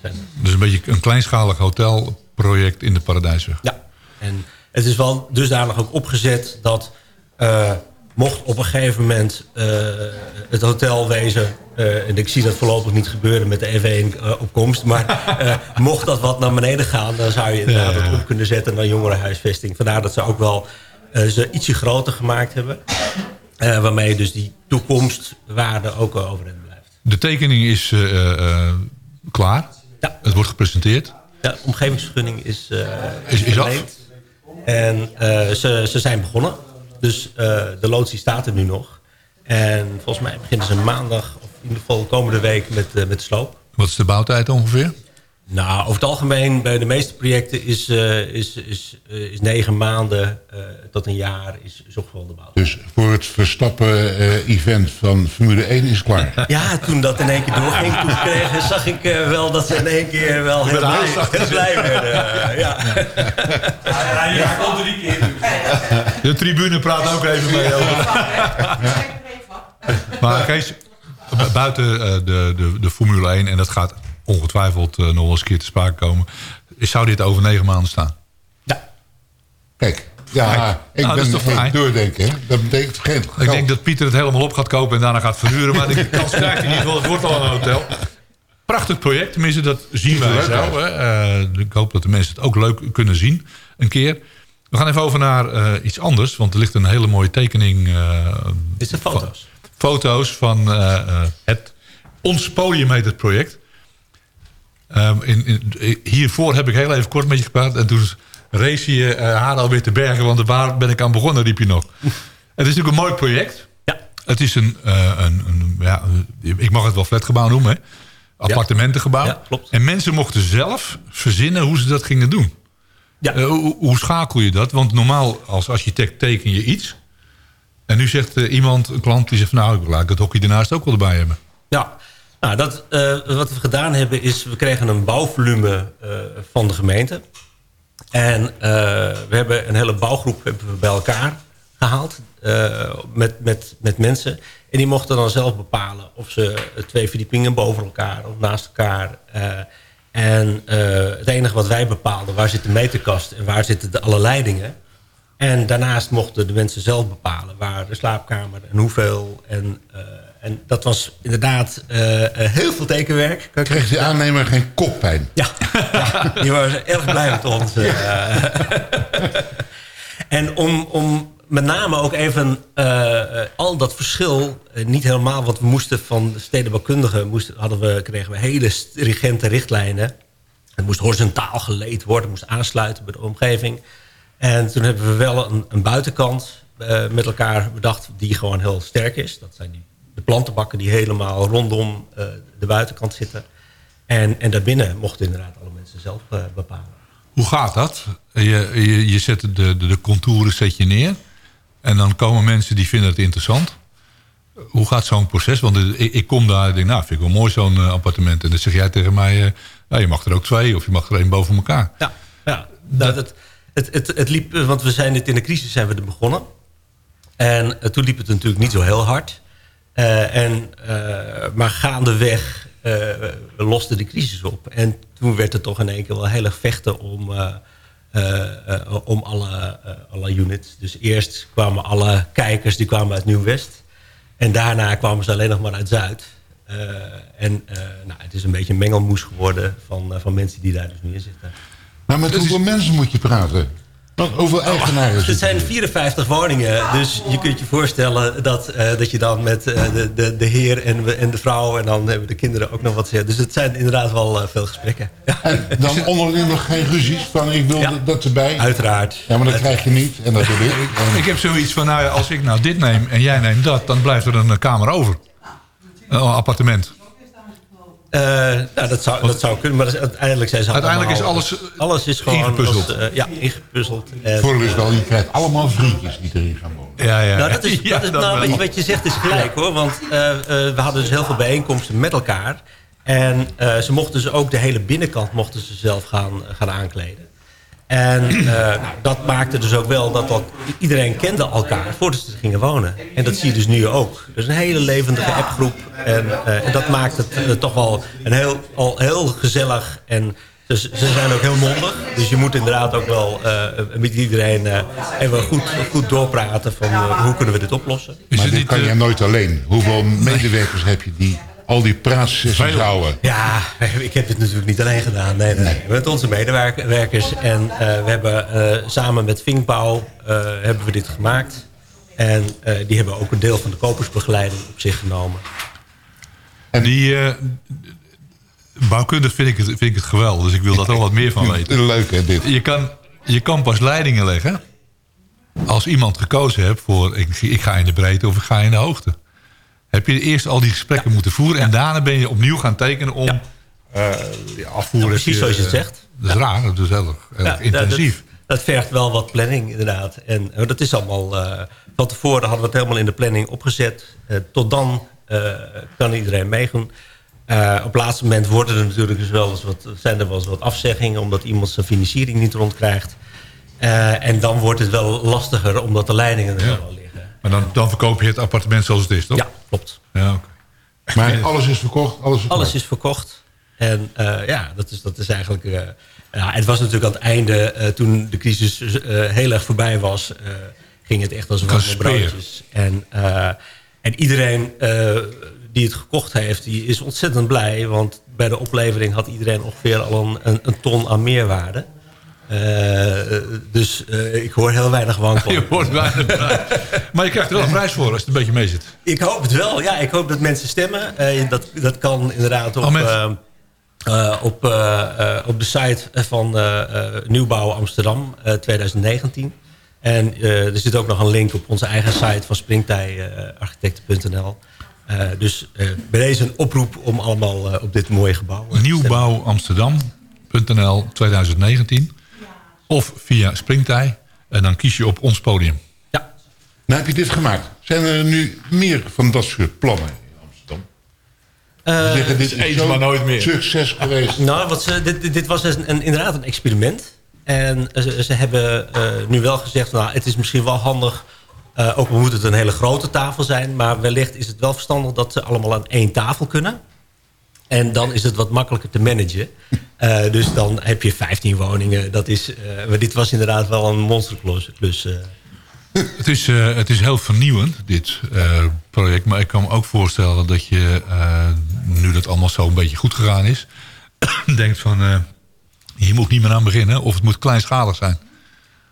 Zijn Dus een beetje een kleinschalig hotelproject in de Paradijsweg. Ja, en het is wel dusdanig ook opgezet dat... mocht op een gegeven moment eh, het hotel wezen... eh, en ik zie dat voorlopig niet gebeuren met de EV-opkomst... maar eh, mocht dat wat naar beneden gaan... dan zou je inderdaad Ja, het op kunnen zetten naar jongerenhuisvesting. Vandaar dat ze ook wel ze ietsje groter gemaakt hebben. Waarmee dus die toekomstwaarde ook overeind blijft. De tekening is klaar. Ja. Het wordt gepresenteerd. Ja, de omgevingsvergunning is, Is- is af? En ze, ze zijn begonnen. Dus eh, de loods die staat er nu nog. En volgens mij beginnen ze maandag, of in ieder geval komende week, met, eh, met sloop. Wat is de bouwtijd ongeveer? Nou, over het algemeen, bij de meeste projecten is, eh, is, is, eh, is negen maanden eh, tot een jaar is, is de bouw. Dus voor het Verstappen-event van Formule 1 is het klaar. Ja, toen dat in één keer doorging, toen kregen, zag ik wel dat ze in één keer wel heel blij, heel blij werden. eh, ja. De tribune praat ook even mee over. Maar Kees, bu- buiten eh, de, de, de Formule 1... en dat gaat ongetwijfeld eh, nog wel eens een keer te sprake komen... zou dit over negen maanden staan? Kijk, ja, Kijk, ik nou, ben geen fijn? doordenken. Hè? Dat betekent geen geld. Ik denk dat Pieter het helemaal op gaat kopen en daarna gaat verhuren. Maar de kans krijgt hij niet, want het wordt al een hotel. Prachtig project, tenminste dat zien wij zo. hè. Eh, ik hoop dat de mensen het ook leuk kunnen zien. Een keer. We gaan even over naar eh, iets anders. Want er ligt een hele mooie tekening. eh, Dit zijn foto's. van- foto's van eh, eh, het... Ons podium heet het project. Ehm, in, in- hiervoor heb ik heel even kort met je gepraat. En toen race je eh, haar alweer te bergen. Want waar ben ik aan begonnen, riep je nog. Het is natuurlijk een mooi project. Ja. Het is een, eh, een, een ja, ik mag het wel flatgebouw noemen, hè? appartementengebouw. Ja, klopt. En mensen mochten zelf verzinnen hoe ze dat gingen doen. Ja. Eh, hoe, hoe schakel je dat? Want normaal als architect teken je iets. En nu zegt eh, iemand, een klant, die zegt nou, ik wil het hockey daarnaast ook wel erbij hebben. Ja, nou, dat, eh, wat we gedaan hebben is... we kregen een bouwvolume eh, van de gemeente. En eh, we hebben een hele bouwgroep hebben we bij elkaar gehaald... eh, met, met, met mensen. En die mochten dan zelf bepalen... of ze twee verdiepingen boven elkaar of naast elkaar... en het enige wat wij bepaalden... waar zit de meterkast en waar zitten de, alle leidingen... En daarnaast mochten de mensen zelf bepalen waar de slaapkamer en hoeveel. En, en dat was inderdaad eh, eh, heel veel tekenwerk. Kreeg die aannemer geen koppijn? Ja, ja die was erg blij met ons. eh. en om, om met name ook even al dat verschil... niet helemaal wat we moesten van de stedenbouwkundigen... Moesten, hadden we, kregen we hele stringente richtlijnen. Het moest horizontaal geleed worden, het moest aansluiten bij de omgeving... En toen hebben we wel een, een buitenkant met elkaar bedacht... die gewoon heel sterk is. Dat zijn die, de plantenbakken die helemaal rondom eh, de buitenkant zitten. En, en daarbinnen mochten inderdaad alle mensen zelf eh, bepalen. Hoe gaat dat? Je, je, je zet de, de, de contouren zet je neer. En dan komen mensen die vinden het interessant. Hoe gaat zo'n proces? Want ik, ik kom daar en denk, nou, vind ik wel mooi zo'n eh, appartement. En dan zeg jij tegen mij, nou, je mag er ook twee of je mag er één boven elkaar. Ja, ja dat, het, het, het, het liep, want we zijn dit in de crisis zijn we er begonnen. En toen liep het natuurlijk niet zo heel hard. Eh, en, eh, maar gaandeweg eh loste de crisis op. En toen werd het toch in één keer wel heel erg vechten om, eh, eh, eh, om alle, eh, alle units. Dus eerst kwamen alle kijkers die kwamen uit Nieuw-West. En daarna kwamen ze alleen nog maar uit Zuid. Eh, en eh, nou, het is een beetje een mengelmoes geworden van, eh, van mensen die daar dus nu in zitten. Maar met hoeveel mensen moet je praten? Hoeveel eigenaren Het zitten zijn 54 woningen, dus je kunt je voorstellen dat, eh, dat je dan met eh, de, de, de heer en, we- en de vrouw... en dan hebben de kinderen ook nog wat te zeggen. Dus het zijn inderdaad wel eh, veel gesprekken. En dan onderling nog geen ruzies van ik wil dat erbij? Uiteraard. Ja, maar dat krijg je niet. En dat wil ik. En- Ik heb zoiets van, nou ja, als ik nou dit neem en jij neemt dat... dan blijft er een kamer over. Een appartement. Eh, nou, dat zou, dat zou kunnen, maar is- uiteindelijk zijn ze Uiteindelijk is allemaal- alles, eh, alles is gewoon ingepuzzeld. als, eh, ja, ingepuzzeld. En, Voordeel is wel, je krijgt allemaal vriendjes die erin gaan wonen. Ja, ja. Nou, dat is, Ja, dat is, dat nou, wel. wat je zegt is gelijk hoor. Want eh, eh, we hadden dus heel veel bijeenkomsten met elkaar. En eh, ze mochten dus ook de hele binnenkant mochten ze zelf gaan, gaan aankleden. En eh, nou, dat maakte dus ook wel dat, dat iedereen kende elkaar voordat ze gingen wonen. En dat zie je dus nu ook. Dus een hele levendige appgroep. En, eh, en dat maakt het eh, toch wel een heel, al heel gezellig. En dus, ze zijn ook heel mondig. Dus je moet inderdaad ook wel eh, met iedereen eh, even goed, goed doorpraten van hoe kunnen we dit oplossen. Maar dit kan je nooit alleen. Hoeveel medewerkers heb je die al die praatsessies houden? Ja, ik heb dit natuurlijk niet alleen gedaan. Nee, nee. nee. Met onze medewerkers. En eh, we hebben eh, samen met Vinkbouw eh, hebben we dit gemaakt. En eh, die hebben ook een deel van de kopersbegeleiding op zich genomen. En die... eh, bouwkundig vind ik, het, vind ik het geweldig. Dus ik wil daar al wat meer van weten. Leuk hè, dit. Je kan, je kan pas leidingen leggen... als iemand gekozen hebt voor... Ik, ik ga in de breedte of ik ga in de hoogte. Heb je eerst al die gesprekken moeten voeren... en daarna ben je opnieuw gaan tekenen om... eh, die afvoeren. Ja, precies zoals je het zegt. Dat is raar, dat is heel erg, Ja, intensief. Dat, dat vergt wel wat planning, inderdaad. En eh, dat is allemaal... eh, van tevoren hadden we het helemaal in de planning opgezet. Eh, tot dan eh, kan iedereen meedoen. Eh, op het laatste moment worden er natuurlijk dus wel eens wat, zijn er wel eens wat afzeggingen... omdat iemand zijn financiering niet rondkrijgt. Eh, en dan wordt het wel lastiger omdat de leidingen er wel liggen. Maar dan, dan verkoop je het appartement zoals het is, toch? Ja, klopt. Ja, oké. Maar alles is verkocht? Alles, is Alles is verkocht. En eh, ja, dat is, dat is eigenlijk... eh, ja, het was natuurlijk aan het einde, eh, toen de crisis eh, heel erg voorbij was... eh, ging het echt als warme broodjes. En, eh, en iedereen eh, die het gekocht heeft, die is ontzettend blij. Want bij de oplevering had iedereen ongeveer al een, een, een ton aan meerwaarde. Eh, dus eh, ik hoor heel weinig wankelen. Je hoort weinig. Maar je krijgt er wel een prijs voor als het een beetje mee zit. Ik hoop het wel. Ja, ik hoop dat mensen stemmen. Eh, dat, dat kan inderdaad op, Oh, mensen. eh, eh, op, op de site van Nieuwbouw Amsterdam eh, 2019. En er zit ook nog een link op onze eigen site van springtijarchitecten.nl. Dus bij deze een oproep om allemaal op dit mooie gebouw... Nieuwbouw Amsterdam.nl 2019. Of via Springtij. En dan kies je op ons podium. Ja. Nou heb je dit gemaakt. Zijn er nu meer van dat soort plannen in Amsterdam? Uh, zeggen, dit is eens maar nooit meer. succes geweest. Nou, wat ze, dit, dit was een, een, inderdaad een experiment. En ze, ze hebben nu wel gezegd... Nou, het is misschien wel handig... Uh, ook moet het een hele grote tafel zijn. Maar wellicht is het wel verstandig dat ze allemaal aan één tafel kunnen. En dan is het wat makkelijker te managen. Uh, dus dan heb je 15 woningen. Dat is, uh, maar dit was inderdaad wel een monsterklus. Dus, het, is, het is heel vernieuwend, dit project. Maar ik kan me ook voorstellen dat je, nu dat allemaal zo een beetje goed gegaan is... denkt van, hier moet ik niet meer aan beginnen. Of het moet kleinschalig zijn.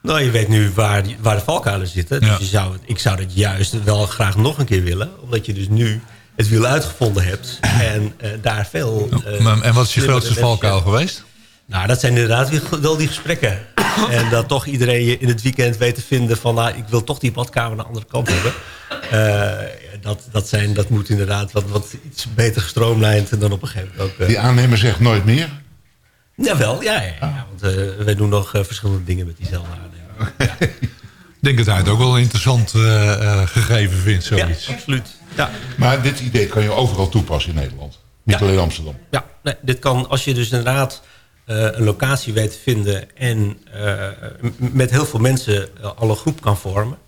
Nou, je weet nu waar, waar de valkuilen zitten. Dus Ja. je zou, ik zou dat juist wel graag nog een keer willen. Omdat je dus nu het wiel uitgevonden hebt. En eh, daar veel... eh, Maar- en wat is je grootste valkuil geweest? Nou, dat zijn inderdaad wel die gesprekken. en dat toch iedereen je in het weekend weet te vinden van... nou, ik wil toch die badkamer aan de andere kant hebben. Eh, dat, dat, zijn, dat moet inderdaad wat, wat iets beter gestroomlijnd... en dan op een gegeven moment ook... eh, Die aannemer zegt nooit meer. Jawel, ja, ja, ja, want eh, wij doen nog eh, verschillende dingen met diezelfde aannemer. Ik denk dat hij het ook wel een interessant eh, eh, gegeven vindt, zoiets. Ja, absoluut. Ja. Maar dit idee kan je overal toepassen in Nederland. Niet alleen Amsterdam. Ja, nee, dit kan als je dus inderdaad eh, een locatie weet te vinden... en eh, met heel veel mensen eh, al een groep kan vormen...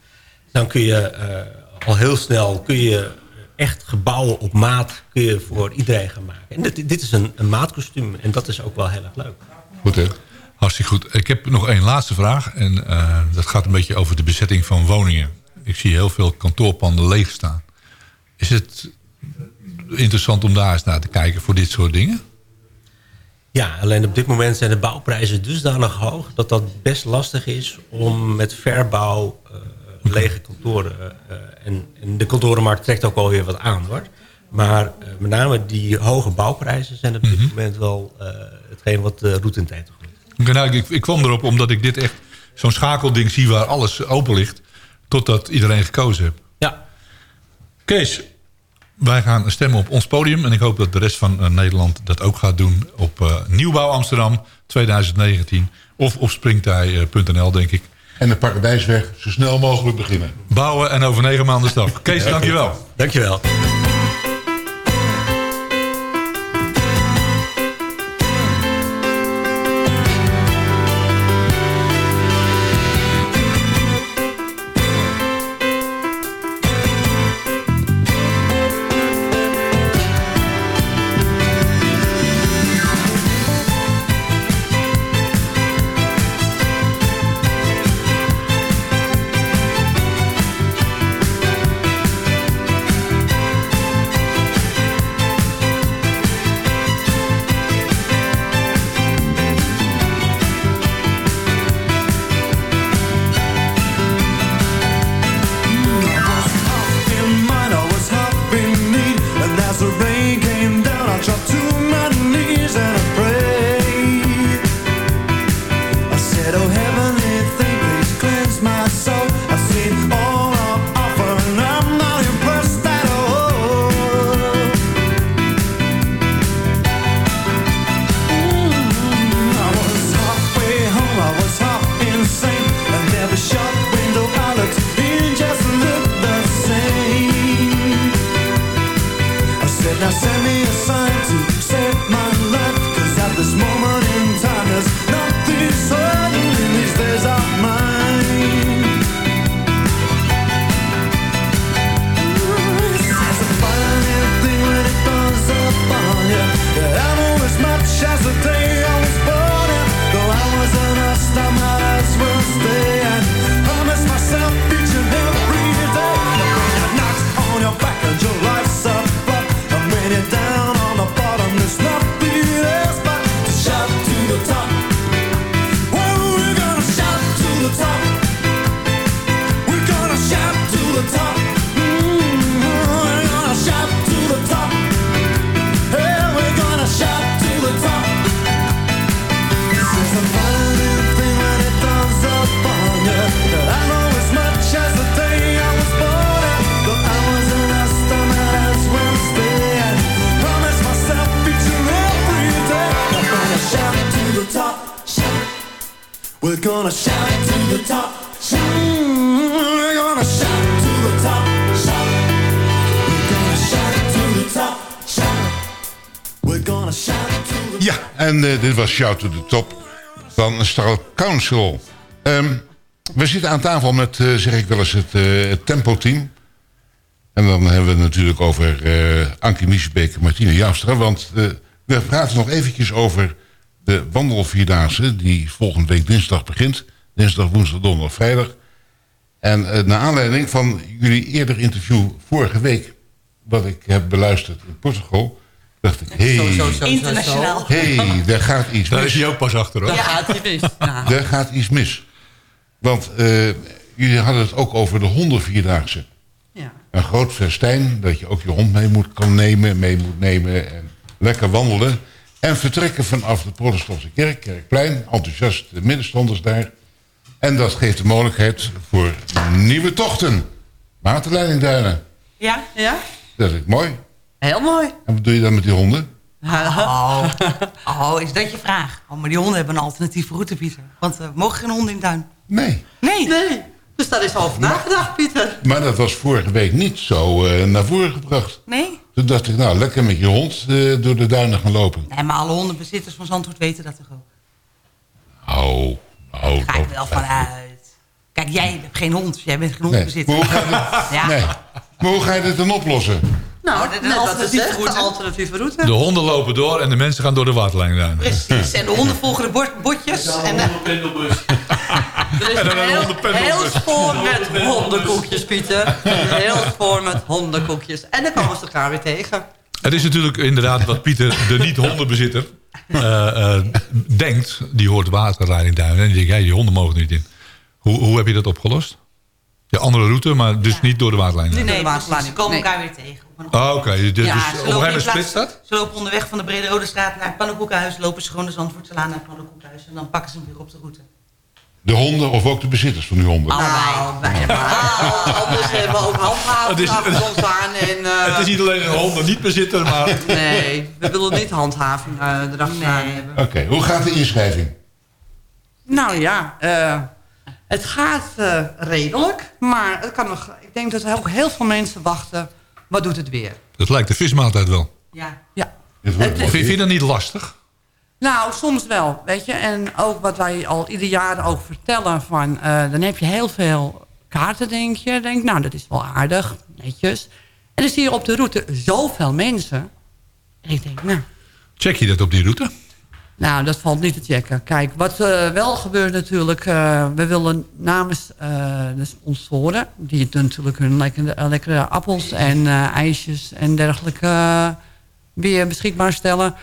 dan kun je eh, al heel snel kun je echt gebouwen op maat kun je voor iedereen gaan maken. En dit, dit is een, een maatkostuum en dat is ook wel heel erg leuk. Goed hè? Hartstikke goed. Ik heb nog één laatste vraag. En eh, dat gaat een beetje over de bezetting van woningen. Ik zie heel veel kantoorpanden leeg staan. Is het interessant om daar eens naar te kijken voor dit soort dingen? Ja, alleen op dit moment zijn de bouwprijzen dusdanig hoog... dat dat best lastig is om met verbouw eh, lege kantoren... eh, en, en de kantorenmarkt trekt ook wel weer wat aan, hoor. Maar eh, met name die hoge bouwprijzen zijn op dit moment wel eh, hetgeen wat de route in tijd. Ik, nou, ik, ik kwam erop omdat ik dit echt zo'n schakelding zie waar alles open ligt. Totdat iedereen gekozen heeft. Kees, wij gaan stemmen op ons podium. En ik hoop dat de rest van eh, Nederland dat ook gaat doen op eh, Nieuwbouw Amsterdam 2019. Of op springtij.nl denk ik. En de paradijsweg zo snel mogelijk beginnen. Bouwen en over negen maanden stap. Kees, dankjewel. Dankjewel. Top. We're gonna shout to the top. Shout. We're gonna shout to the top. Shout. We're gonna shout to the Ja, en eh, dit was Shout to the Top van Star Council. Ehm, we zitten aan tafel met, eh, zeg ik wel eens, het, eh, het Tempo-team. En dan hebben we het natuurlijk over eh Ankie Miesbeek en Martine Joustra. Want we praten nog eventjes over de wandelvierdaagse... die volgende week dinsdag begint. Dinsdag, woensdag, donderdag, vrijdag. En eh, naar aanleiding van jullie eerder interview vorige week... wat ik heb beluisterd in Portugal... dacht ik, hé, Zo, zo, zo, zo, Internationaal. hey, daar gaat iets Daar mis. is hij ook pas achter, hoor. Daar gaat hij mis. Nou, Daar gaat iets mis. Want eh, jullie hadden het ook over de hondenvierdaagse. ja. Een groot festijn, dat je ook je hond mee moet kan nemen, mee moet nemen en lekker wandelen. En vertrekken vanaf de protestantse kerk, Kerkplein, enthousiaste middenstanders daar. En dat geeft de mogelijkheid voor nieuwe tochten. Waterleidingduinen, Ja? Ja? dat is mooi. Heel mooi. En wat doe je dan met die honden? Oh. oh, is dat je vraag? Oh, maar die honden hebben een alternatieve route, Pieter. Want we mogen geen honden in de tuin. Nee. Nee. Nee. Dus daar is al over nagedacht, Pieter. Maar dat was vorige week niet zo eh, naar voren gebracht. Nee? Toen dacht ik, nou, lekker met je hond eh, door de duinen gaan lopen. Nee, maar alle hondenbezitters van Zandvoort weten dat toch ook? Oh, oh. Ga ik wel vanuit. Kijk, jij hebt geen hond, dus jij bent geen Nee, hondenbezitter. maar hoe ga je, ja. nee. maar hoe ga je dit dan oplossen? Nou, wat alternatieve route. de alternatieve route. De honden lopen door en de mensen gaan door de waterlijn Precies, en de honden volgen de bord- bordjes. En, eh, er is En dan een heel, heel spoor met hondenkoekjes, Pieter. Heel spoor met hondenkoekjes. En dan komen ze elkaar weer tegen. Het is natuurlijk inderdaad wat Pieter, de niet-hondenbezitter, eh, eh, denkt. Die hoort waterleiding duinen en die denkt, ja, die honden mogen er niet in. Hoe, hoe heb je dat opgelost? Ja, andere route, maar dus niet door de waterlijn. Nee, Nee, precies, ze komen Nee. elkaar weer tegen. Ah, oké. Dus, Ja, dus ze op een gegeven splitst dat? Ze lopen onderweg van de Brede Rode Straat naar het Pannenkoekenhuis. Lopen ze gewoon de Zandvoortselaan naar het Pannenkoekenhuis. En dan pakken ze hem weer op de route. De honden of ook de bezitters van die honden? Nou, bijna maar. Anders hebben we ook is- achter ons aan. En, eh, Het is niet alleen een hondennietbezitter, maar... Nee, we willen niet handhaving uh, erachteraan hebben. Oké, hoe gaat de inschrijving? Nou ja, eh, het gaat eh, redelijk. Maar het kan nog, ik denk dat er ook heel veel mensen wachten. Wat doet het weer? Dat lijkt de vismaaltijd wel. Ja. ja. Vind je dat niet lastig? Nou, soms wel, weet je. En ook wat wij al ieder jaar ook vertellen van... eh, dan heb je heel veel kaarten, denk je. Denk, nou, dat is wel aardig, netjes. En dan zie je op de route zoveel mensen. En ik denk, nou... Check je dat op die route? Nou, dat valt niet te checken. Kijk, wat eh, wel gebeurt natuurlijk... eh, we willen namens eh, de sponsoren... die natuurlijk hun lekkere, lekkere appels en ijsjes en dergelijke... weer beschikbaar stellen...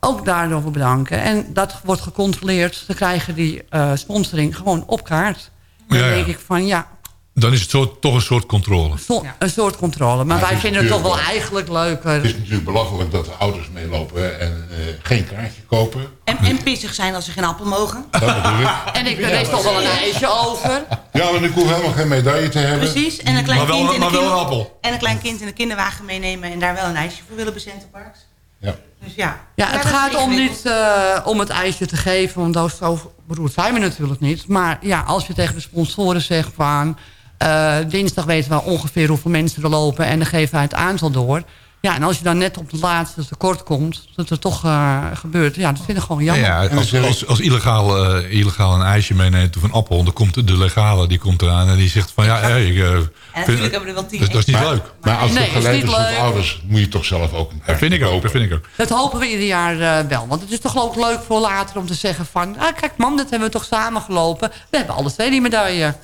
ook daarover bedanken. En dat wordt gecontroleerd. Ze krijgen die sponsoring gewoon op kaart. Dan Ja, ja. denk ik van, ja, Dan is het zo, toch een soort controle. zo- een soort controle. Maar wij vinden het toch wel eigenlijk leuker. Het is natuurlijk belachelijk dat de ouders meelopen en eh, geen kaartje kopen. En, en pissig zijn als ze geen appel mogen. Dat bedoel ik. En ik, er is toch wel een ijsje over. Ja, maar ik hoef helemaal geen medaille te hebben. Precies, en een klein, Maar wel- kind in maar de wel kinder- een appel. en een klein kind in de kinderwagen meenemen... en daar wel een ijsje voor willen bij Centerparks. Ja. Dus ja. Ja, het gaat om niet eh, om het ijsje te geven, want dat zo beroerd zijn we natuurlijk niet. Maar ja, als je tegen de sponsoren zegt van... eh, dinsdag weten we ongeveer hoeveel mensen er lopen en dan geven wij het aantal door. Ja, en als je dan net op de laatste tekort komt, dat er toch eh, gebeurt. Ja, dat vind ik gewoon jammer. Ja, als, als, als illegaal, eh, illegaal een ijsje meeneemt of een appel... dan komt de legale die komt eraan en die zegt van... ja, hey, ik, eh, vind- natuurlijk hebben we er wel tien dat, dat is niet Maar- leuk. Maar als Nee, het is ouders, moet je toch zelf ook een Dat vind ik ook, dat vind ik ook. Dat hopen we ieder jaar wel. Want het is toch ook leuk voor later om te zeggen van... Ah, kijk mam, dat hebben we toch samen gelopen. We hebben alle twee die medaille.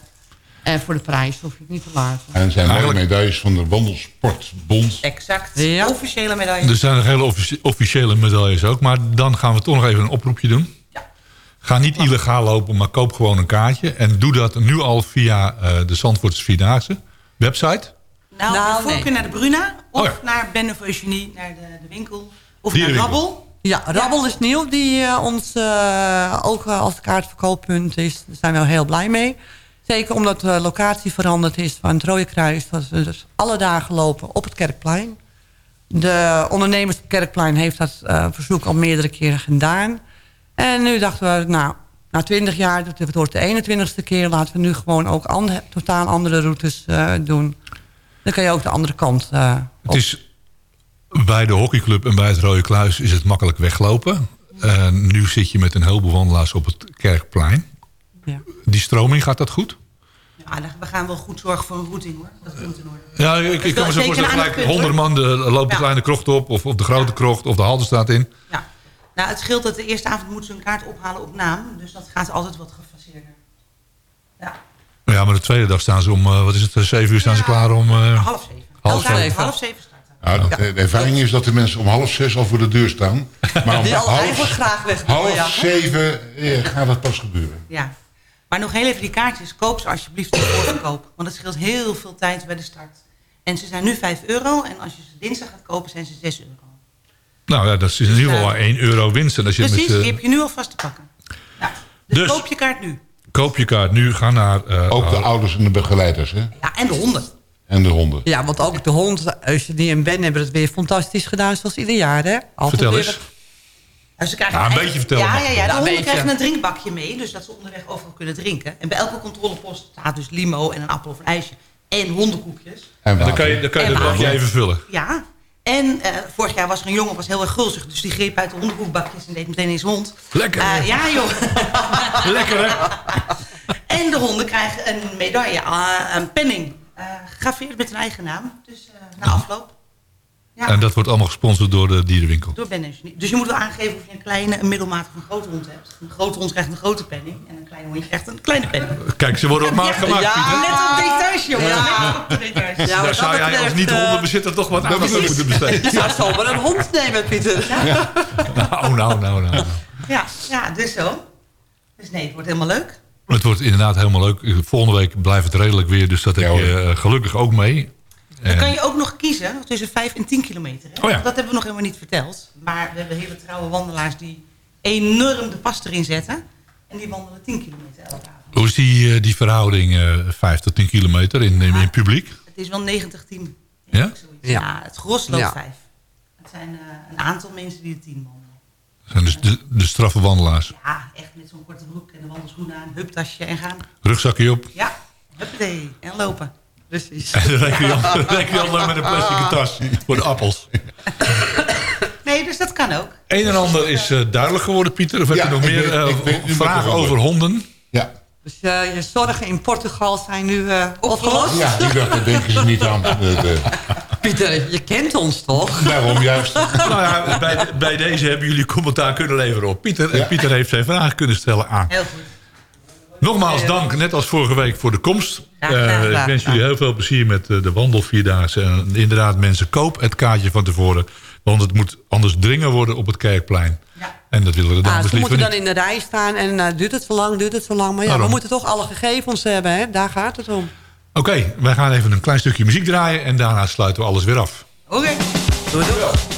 En voor de prijs hoef je het niet te laten. En er zijn mooie medailles van de Wandelsportbond. Exact. Ja. Officiële medaille. Er zijn nog hele offici- officiële medailles ook. Maar dan gaan we toch nog even een oproepje doen. Ga niet illegaal lopen, maar koop gewoon een kaartje. En doe dat nu al via eh, de Zandvoortse Vierdaagse website. Nou, Nou, voorkeur nee. naar de Bruna. Of Oh ja. naar Ben of Eugenie, naar de, de winkel. Of naar Rabbel. Ja, Rabbel is nieuw, die eh, ons eh, ook eh, als kaartverkooppunt is. Daar zijn we heel blij mee. Zeker omdat de locatie veranderd is van het Rode Kruis. Dat we dus alle dagen lopen op het Kerkplein. De ondernemers op het Kerkplein heeft dat eh, verzoek al meerdere keren gedaan. En nu dachten we, nou, na 20 jaar, het wordt de 21ste keer... laten we nu gewoon ook totaal andere routes eh, doen. Dan kan je ook de andere kant eh, Het is bij de hockeyclub en bij het Rode Kluis is het makkelijk weglopen. Eh, nu zit je met een heleboel wandelaars op het Kerkplein. Ja. Die stroming, gaat dat goed? Ja, we gaan wel goed zorgen voor een routing hoor. Dat komt in orde. Ja, ik, ik kan me zo voorstellen, gelijk punt, 100 hoor. man de, loopt de Ja. kleine krocht op... of op de grote krocht of de Haldenstraat in. Nou, het scheelt dat de eerste avond moeten ze een kaart ophalen op naam. Dus dat gaat altijd wat gefaseerder. Ja, maar de tweede dag staan ze om, eh, wat is het, 7 uur staan ze klaar om... eh, Half zeven. Half zeven. Half zeven starten. De, de ervaring is dat de mensen om half zes al voor de deur staan. Maar om Die al eigenlijk half, graag weg half ja. zeven eh, gaat dat pas gebeuren. Ja. Maar nog heel even die kaartjes. Koop ze alsjeblieft in voorverkoop. Want dat scheelt heel veel tijd bij de start. En ze zijn nu 5 euro. En als je ze dinsdag gaat kopen, zijn ze 6 euro. Nou ja, dat is in ieder geval maar 1 euro winst. En als je Precies, met, die heb je nu alvast te pakken. Ja. Dus, Dus- koop je kaart nu. koop je kaart nu, ga naar... eh, Ook de eh, ouders en de begeleiders, hè? Ja, en de honden. En de honden. Ja, want ook de hond, als je die in Ben hebben het weer fantastisch gedaan, zoals ieder jaar, hè? Altijd Vertel weer eens. Dus ze krijgen een eigen- beetje vertellen Ja, ja, ja. De honden krijgen een drinkbakje mee. Dus dat ze onderweg overal kunnen drinken. En bij elke controlepost staat dus limo en een appel of een ijsje. En hondenkoekjes. En dan kan je, dan kan je het bakje even vullen. Ja. En eh, vorig jaar was er een jongen, was heel erg gulzig. Dus die greep uit de hondenkoekbakjes en deed meteen in zijn mond. Lekker? Eh, ja, joh. Lekker, hè? En de honden krijgen een medaille, ah, een penning. eh gegraveerd met een eigen naam. Dus eh, na afloop. Ja. En dat wordt allemaal gesponsord door de dierenwinkel. Door Ben Genie. Dus je moet wel aangeven of je een kleine, een middelmatige of een grote hond hebt. Een grote hond krijgt een grote penning. En een klein hondje krijgt een kleine penning. Kijk, ze worden op maat gemaakt, ja, Pieter. Let op details, jongen. Ja. Ja, Daar wat zou jij als niet-hondenbezitter toch wat aandacht aan moeten Je besteden. zou zomaar een hond nemen, Pieter. Nou, nou, nou, nou. Ja, ja, dus zo. Dus nee, het wordt helemaal leuk. Het wordt inderdaad helemaal leuk. Volgende week blijft het redelijk weer, dus dat heb je eh, gelukkig ook mee. Dan En- kan je ook nog kiezen tussen 5 en 10 kilometer. Hè? Oh ja. Dat hebben we nog helemaal niet verteld. Maar we hebben hele trouwe wandelaars die enorm de pas erin zetten. En die wandelen 10 kilometer elke avond. Hoe is die, eh, die verhouding eh 5 tot 10 kilometer in, in, in publiek? Het is wel 90-10. Ja? Ja. het gros loopt Ja. 5. Het zijn eh, een aantal mensen die de 10 wandelen. Dat zijn dus de, de straffe wandelaars. Ja, echt met zo'n korte broek en een wandelschoen aan, huptasje en gaan. Rugzakje op. Ja, huppatee, en lopen. Precies. En dan reken je al- met een plastic tas voor de appels. Nee, dus dat kan ook. Een en ander is eh, duidelijk geworden, Pieter. Of heb je nog meer eh, nu vragen er over honden? Ja. Dus eh, je zorgen in Portugal zijn nu eh, opgelost? Ja, die dag daar denken ze niet aan. De, de, Pieter, je kent ons toch? daarom juist. Nou ja, bij, bij deze hebben jullie commentaar kunnen leveren op Pieter. En Ja. Pieter heeft zijn vragen kunnen stellen aan. Heel goed. Nogmaals dank, net als vorige week, voor de komst. Graag. Eh, ik wens jullie heel veel plezier met eh, de wandelvierdaagse. En inderdaad, mensen, koop het kaartje van tevoren. Want het moet anders dringen worden op het Kerkplein. En dat willen we de Ah, ze liever moeten dan in de rij staan en eh, duurt het zo lang, duurt het zo lang. Maar ja, we moeten toch alle gegevens hebben, hè? daar gaat het om. Oké, wij gaan even een klein stukje muziek draaien. En daarna sluiten we alles weer af. Oké. Doei, doei.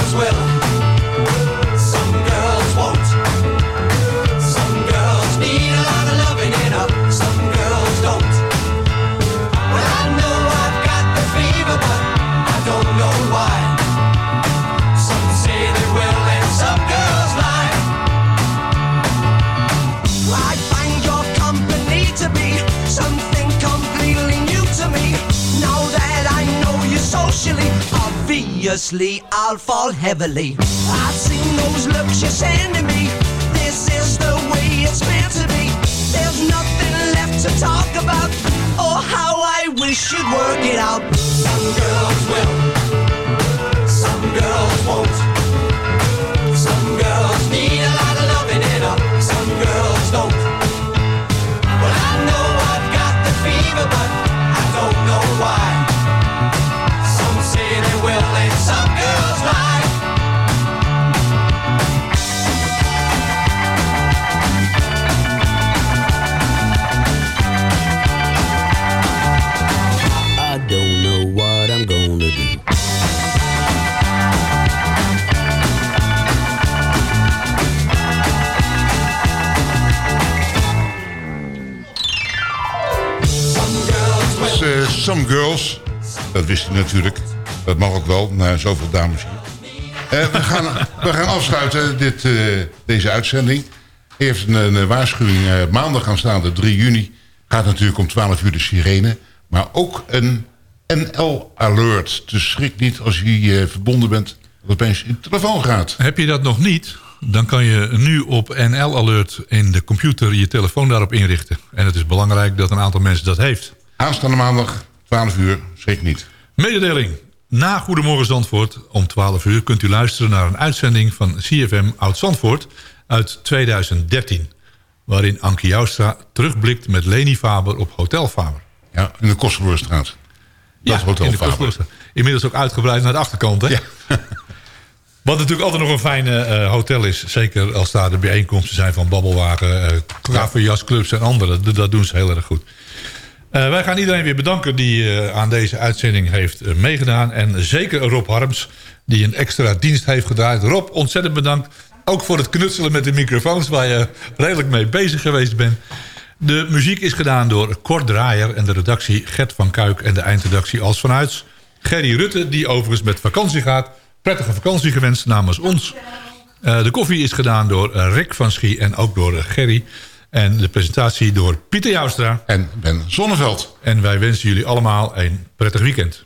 obviously I'll fall heavily. I've seen those looks you're sending me. This is the way it's meant to be. There's nothing left to talk about. Oh, how I wish you'd work it out. Some girls will, some girls won't. Some Girls, dat wist hij natuurlijk. Dat mag ook wel, na zoveel dames hier. Eh, we, gaan, we gaan afsluiten dit, eh, deze uitzending. Eerst een, een waarschuwing. eh, maandag aanstaande 3 juni gaat natuurlijk om 12 uur de sirene. Maar ook een NL-alert. Dus schrik niet als eh, verbonden bent dat opeens uw telefoon gaat. Heb je dat nog niet, dan kan je nu op NL Alert in de computer je telefoon daarop inrichten. En het is belangrijk dat een aantal mensen dat heeft. Aanstaande maandag, 12 uur, schrik niet. Mededeling. Na Goedemorgen Zandvoort om 12 uur kunt u luisteren naar een uitzending van CFM Oud Zandvoort uit 2013. Waarin Ankie Joustra terugblikt met Leni Faber op Hotel Faber. Ja, in de Kosteloorstraat. Dat ja, Hotel in de Faber. Inmiddels ook uitgebreid naar de achterkant. Hè? Wat natuurlijk altijd nog een fijne eh, hotel is. Zeker als daar de bijeenkomsten zijn van Babbelwagen, klaverjasclubs en anderen. Dat, dat doen ze heel erg goed. Eh, wij gaan iedereen weer bedanken die eh, aan deze uitzending heeft eh, meegedaan. En zeker Rob Harms, die een extra dienst heeft gedraaid. Rob, ontzettend bedankt. Ook voor het knutselen met de microfoons, waar je redelijk mee bezig geweest bent. De muziek is gedaan door Kort Draaier en de redactie Gert van Kuik... en de eindredactie Als Vanuits. Gerry Rutte, die overigens met vakantie gaat. Prettige vakantie gewenst namens ons. De koffie is gedaan door Rick van Schie en ook door Gerry. En de presentatie door Pieter Joustra. En Ben Zonneveld. En wij wensen jullie allemaal een prettig weekend.